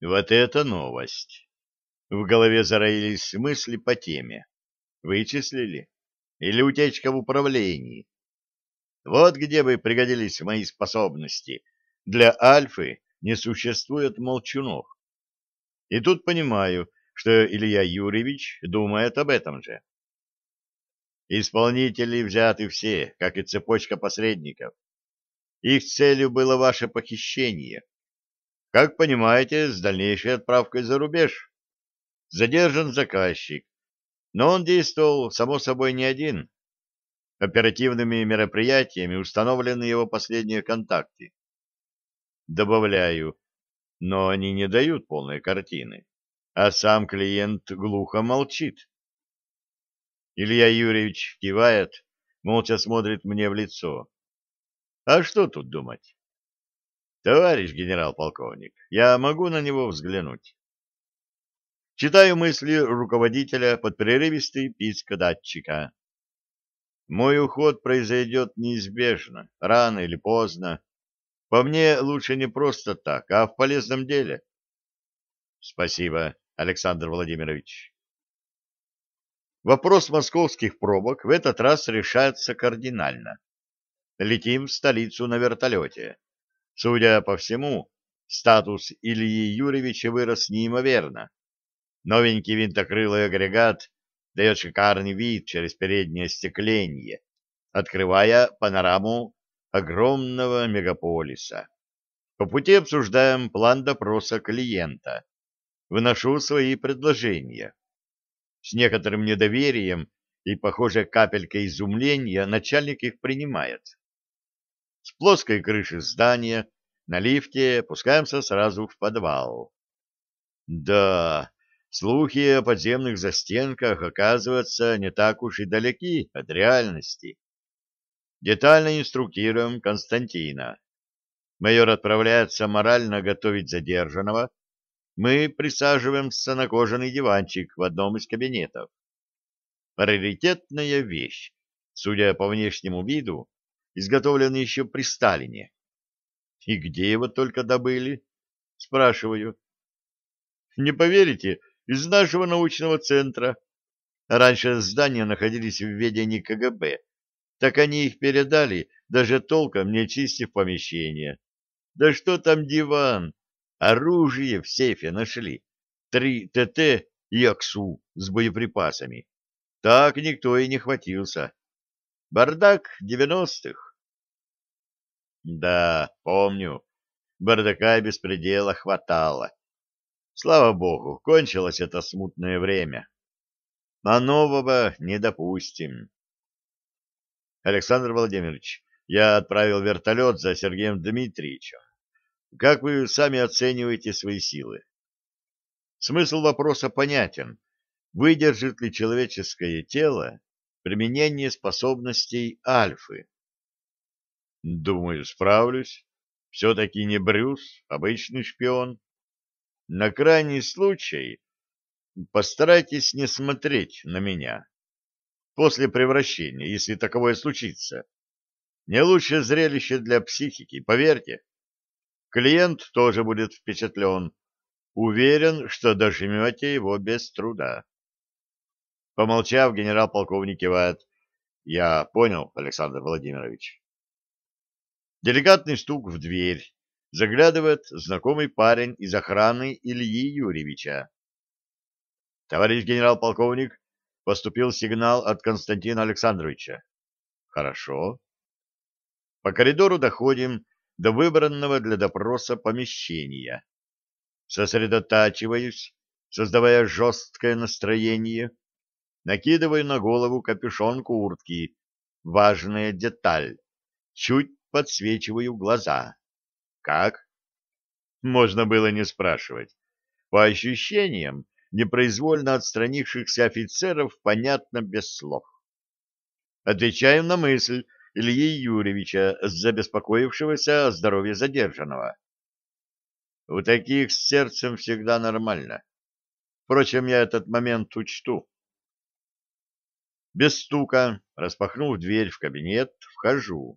Вот это новость. В голове зароились мысли по теме. Вычислили? Или утечка в управлении? Вот где бы пригодились мои способности. Для Альфы не существует молчунов. И тут понимаю, что Илья Юрьевич думает об этом же. Исполнители взяты все, как и цепочка посредников. Их целью было ваше похищение. Как понимаете, с дальнейшей отправкой за рубеж. Задержан заказчик, но он действовал, само собой, не один. Оперативными мероприятиями установлены его последние контакты. Добавляю, но они не дают полной картины, а сам клиент глухо молчит. Илья Юрьевич кивает, молча смотрит мне в лицо. А что тут думать? Товарищ генерал-полковник, я могу на него взглянуть. Читаю мысли руководителя под прерывистый писк датчика. Мой уход произойдет неизбежно, рано или поздно. По мне лучше не просто так, а в полезном деле. Спасибо, Александр Владимирович. Вопрос московских пробок в этот раз решается кардинально. Летим в столицу на вертолете. Судя по всему, статус Ильи Юрьевича вырос неимоверно. Новенький винтокрылый агрегат дает шикарный вид через переднее остекление, открывая панораму огромного мегаполиса. По пути обсуждаем план допроса клиента. Выношу свои предложения. С некоторым недоверием и, похоже, капелькой изумления начальник их принимает. С плоской крыши здания на лифте пускаемся сразу в подвал. Да, слухи о подземных застенках, оказывается, не так уж и далеки от реальности. Детально инструктируем Константина. Майор отправляется морально готовить задержанного. Мы присаживаемся на кожаный диванчик в одном из кабинетов. Раритетная вещь, судя по внешнему виду, изготовленный еще при Сталине. И где его только добыли? Спрашиваю. Не поверите, из нашего научного центра. Раньше здания находились в ведении КГБ. Так они их передали, даже толком не чистив помещение. Да что там диван? Оружие в сейфе нашли. Три ТТ и АКСУ с боеприпасами. Так никто и не хватился. Бардак девяностых. Да, помню. Бардака и беспредела хватало. Слава богу, кончилось это смутное время. А нового не допустим. Александр Владимирович, я отправил вертолет за Сергеем Дмитриевичем. Как вы сами оцениваете свои силы? Смысл вопроса понятен. Выдержит ли человеческое тело применение способностей альфы? Думаю, справлюсь. Все-таки не Брюс, обычный шпион. На крайний случай постарайтесь не смотреть на меня. После превращения, если таковое случится. Не лучшее зрелище для психики, поверьте. Клиент тоже будет впечатлен. Уверен, что дожмете его без труда. Помолчав, генерал-полковник кивает. Я понял, Александр Владимирович. Деликатный стук в дверь. Заглядывает знакомый парень из охраны Ильи Юрьевича. Товарищ генерал-полковник, поступил сигнал от Константина Александровича. Хорошо. По коридору доходим до выбранного для допроса помещения. Сосредотачиваюсь, создавая жесткое настроение, накидываю на голову капюшон куртки. Важная деталь. Чуть подсвечиваю глаза. Как? Можно было не спрашивать. По ощущениям, непроизвольно отстранившихся офицеров понятно без слов. Отвечаем на мысль Ильи Юрьевича, забеспокоившегося о здоровье задержанного. У таких с сердцем всегда нормально. Впрочем, я этот момент учту. Без стука, распахнув дверь в кабинет, вхожу.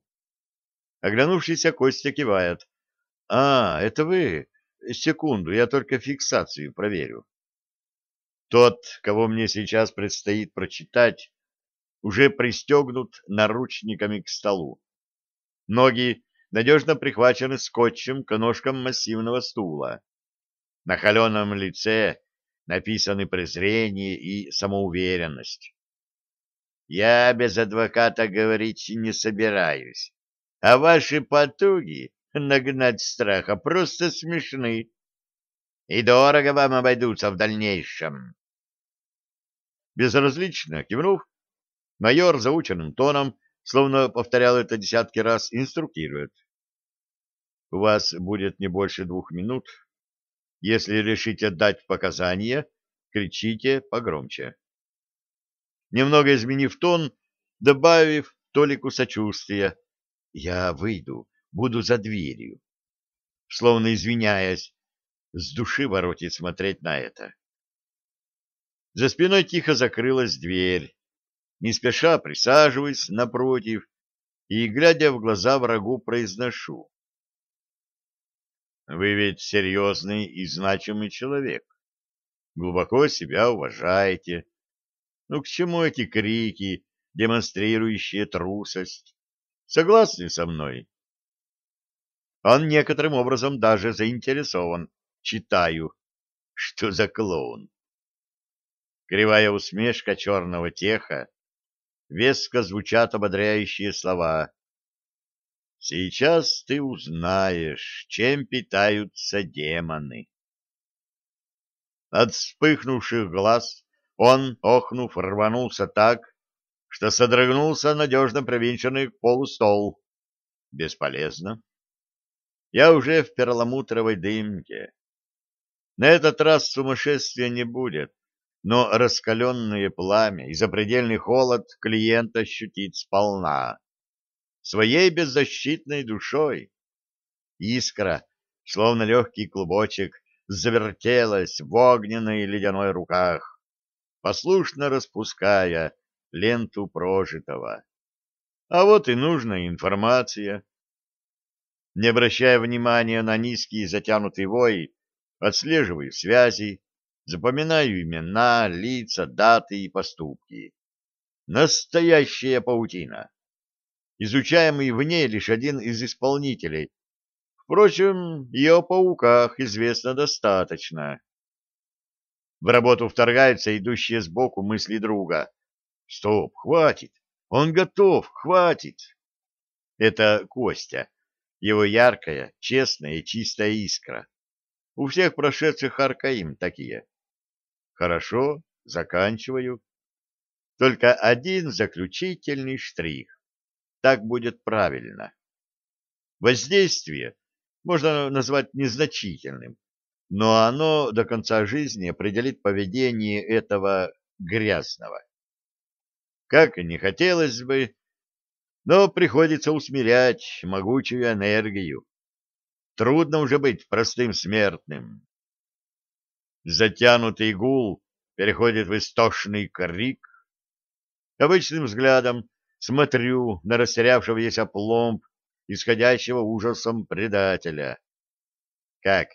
Оглянувшийся Костя кивает. — А, это вы? секунду, я только фиксацию проверю. Тот, кого мне сейчас предстоит прочитать, уже пристегнут наручниками к столу. Ноги надежно прихвачены скотчем к ножкам массивного стула. На холеном лице написаны презрение и самоуверенность. Я без адвоката говорить не собираюсь, а ваши потуги нагнать страха просто смешны и дорого вам обойдутся в дальнейшем. Безразлично кивнув, майор заученным тоном, словно повторял это десятки раз, инструктирует. У вас будет не больше двух минут. Если решите дать показания, кричите погромче. Немного изменив тон, добавив толику сочувствия, я выйду, буду за дверью. Словно извиняясь, с души воротит смотреть на это. За спиной тихо закрылась дверь. Не спеша присаживаюсь напротив и, глядя в глаза врагу, произношу. Вы ведь серьезный и значимый человек. Глубоко себя уважаете. Ну к чему эти крики, демонстрирующие трусость? Согласны со мной? Он некоторым образом даже заинтересован. Читаю. Что за клоун? Кривая усмешка черного теха. Веско звучат ободряющие слова. Сейчас ты узнаешь, чем питаются демоны. От вспыхнувших глаз он, охнув, рванулся так, что содрогнулся надежно привинченный к полу стол. Бесполезно. Я уже в перламутровой дымке. На этот раз сумасшествия не будет, но раскаленное пламя и запредельный холод клиент ощутит сполна своей беззащитной душой. Искра, словно легкий клубочек, завертелась в огненной ледяной руках, послушно распуская ленту прожитого. А вот и нужная информация. Не обращая внимания на низкий затянутый вой, отслеживаю связи, запоминаю имена, лица, даты и поступки. Настоящая паутина изучаемый в ней лишь один из исполнителей. Впрочем, и о пауках известно достаточно. В работу вторгаются идущие сбоку мысли друга. «Стоп, хватит! Он готов, хватит!» Это Костя, его яркая, честная и чистая искра. У всех прошедших Аркаим такие. Хорошо, заканчиваю. Только один заключительный штрих. Так будет правильно. Воздействие можно назвать незначительным, но оно до конца жизни определит поведение этого грязного. Как и не хотелось бы, но приходится усмирять могучую энергию. Трудно уже быть простым смертным. Затянутый гул переходит в истошный крик. Обычным взглядом смотрю на растерявшегося пломб, исходящего ужасом предателя. Как,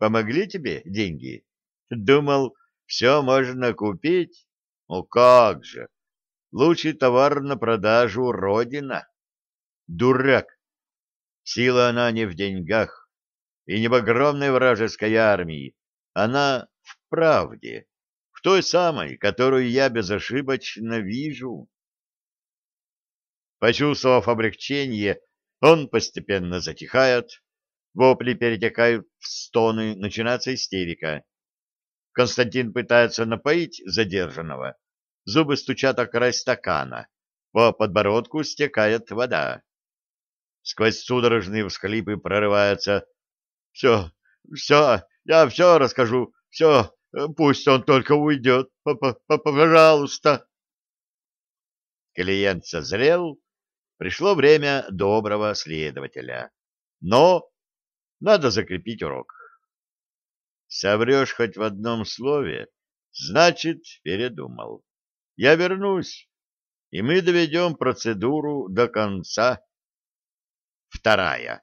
помогли тебе деньги? Думал, все можно купить? Ну как же! Лучший товар на продажу — Родина. Дурак! Сила она не в деньгах и не в огромной вражеской армии. Она в правде, в той самой, которую я безошибочно вижу. Почувствовав облегчение, он постепенно затихает, вопли перетекают в стоны, начинается истерика. Константин пытается напоить задержанного. Зубы стучат о край стакана. По подбородку стекает вода. Сквозь судорожные всхлипы прорывается «Все, все, я все расскажу, все, пусть он только уйдет, п -п -п пожалуйста». Клиент созрел Пришло время доброго следователя. Но надо закрепить урок. Соврешь хоть в одном слове, значит, передумал. Я вернусь, и мы доведем процедуру до конца. Вторая.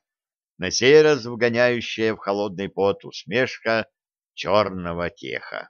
на сей раз вгоняющая в холодный пот усмешка черного теха.